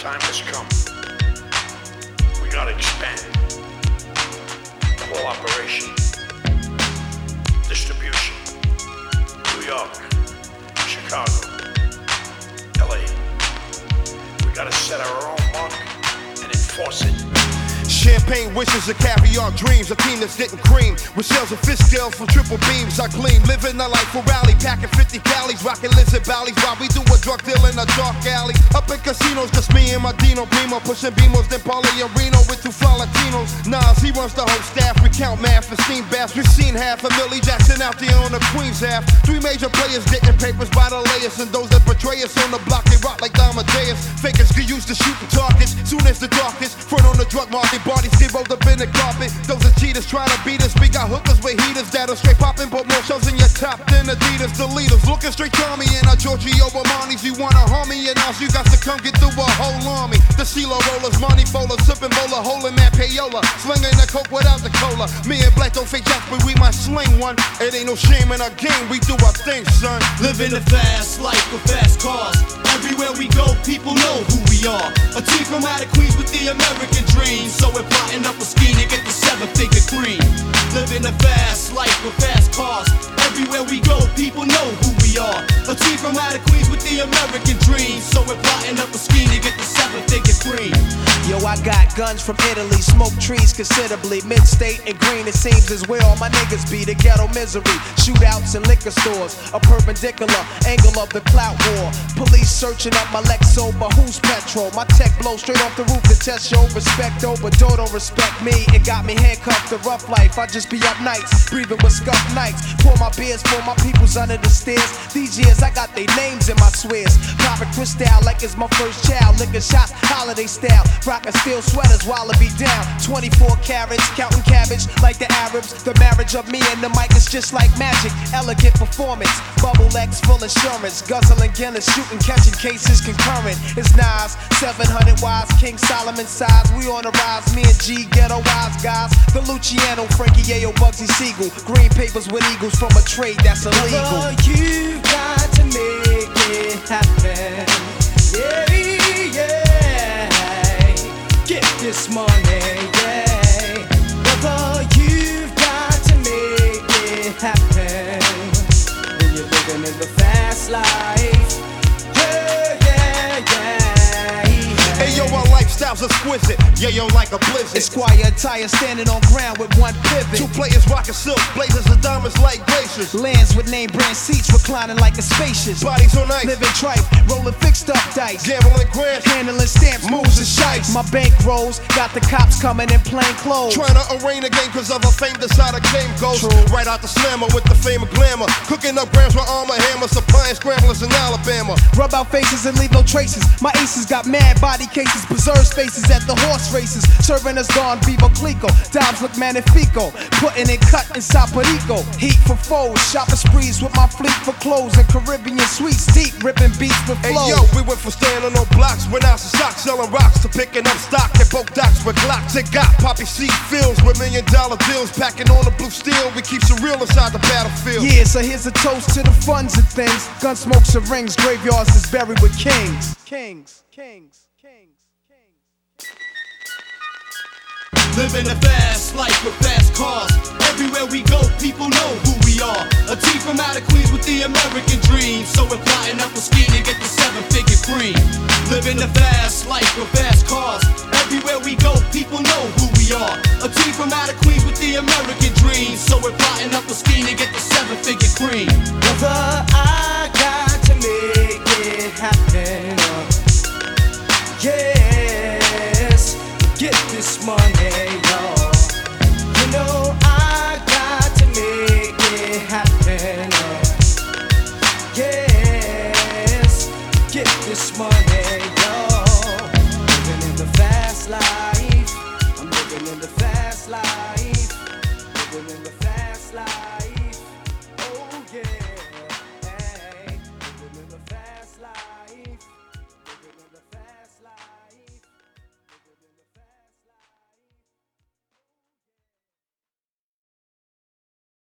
time has come. We gotta expand whole. Distribution. New York, Chicago, LA. We gotta set our own mark and enforce it. Champagne wishes and caviar dreams. A team that's getting cream. With shells and fish scales from triple beams. I clean, living a life for rally. Packing 50 calories, rocking lizard Ballys. While we do a drug deal in a dark alley. Up in casinos, just me and my Dino Primo. Pushing Beamos, then Paulie and Reno with two Latinos. Nas, he runs the whole staff. We count math and steam baths. We've seen half a Millie Jackson out there on the Queen's half. Three major players getting papers by the layers. And those that betray us on the block, they rock like Amadeus. Fakers get used to shooting targets. Soon as the darkest, front on the drug market. Those are cheaters trying to beat us. We got hookers with heaters that'll straight poppin', put more shows in your top than Adidas. The leaders looking straight to me and our Giorgio Armani's. You wanna harm me and us, you got to come get through a whole army. The CeeLo rollers, money folders, sipping bowler, holding that payola, slinging the coke without the cola. Me and Black don't fake jacks, but we might sling one. It ain't no shame in our game, we do our thing, son. Living the fast life with fast cars. Everywhere we go, people know who we are. A team from out of Queens with the American dream. So we're plotting up seven. Living a fast life with fast cars. Everywhere we go, people know who we are. A team from out of Queens with the American dream. So we're plotting up a scheme I got guns from Italy, smoke trees considerably. Mid state and green, it seems is where all my niggas be. The ghetto misery, shootouts in liquor stores. A perpendicular angle of the clout war. Police searching up my Lexo, but who's petrol? My tech blow straight off the roof to test your respect, oh, but don't, don't respect me. It got me handcuffed to rough life. I just be up nights, breathing with scuff nights. Pour my beers for my peoples under the stairs. These years, I got their names in my swears. Popping crystal like it's my first child. Liquor shots, holiday style. Rockin' steel sweaters while I be down. 24 carats, counting cabbage like the Arabs. The marriage of me and the mic is just like magic. Elegant performance, bubble X full insurance. Guzzling Guinness, shooting, catching cases concurrent. It's Nas, 700 wise, King Solomon size. We on the rise, me and G, ghetto wise guys. The Luciano, Frankie Yayo, Bugsy Siegel. Green papers with eagles from a trade that's illegal. Lifestyle's exquisite. Yeah, yo, like a blizzard. Esquire attire standing on ground with one pivot. Two players rocking silk, blazers and diamonds like glaciers. Lands with name brand seats reclining like a spacious. Bodies on ice, Living tripe, rolling fixed up dice. gambling grants, Handling stamps, moves and shites. My bank rolls, got the cops coming in plain clothes. Trying to arraign the game cause of a fame decided game goes True. Right out the slammer with the fame of glamour Cooking up grams with armor hammer Supplying scramblers in Alabama Rub out faces and leave no traces. My aces got mad body cases, preserve spaces at the horse races. Serving us Don Veuve Clicquot. Dimes look magnifico. Putting it cut inside Perico. Heat for foes. Shopping sprees with my fleet for clothes and Caribbean sweets. Deep ripping beats with Hey flows. yo, we went from standing on blocks Went out some socks selling rocks To picking up stock at both docks with glocks It got poppy seed fields with million dollar deals Packing on the blue steel We keep some real inside the battlefield Yeah, so here's a toast to the funds of things. Gun smokes and rings, graveyards is buried with kings, kings, kings. Living a fast life with fast cars. Everywhere we go, people know who we are. A team from out of Queens with the American dream. So we're flying up a ski to get the seven figure cream. Living a fast life with fast cars. Everywhere we go, people know who we are. A team from out of Queens with the American dream. So we're plotting up a scheme to get the seven figure cream. Brother, I got to make it happen. Uh, yes, get this money. this.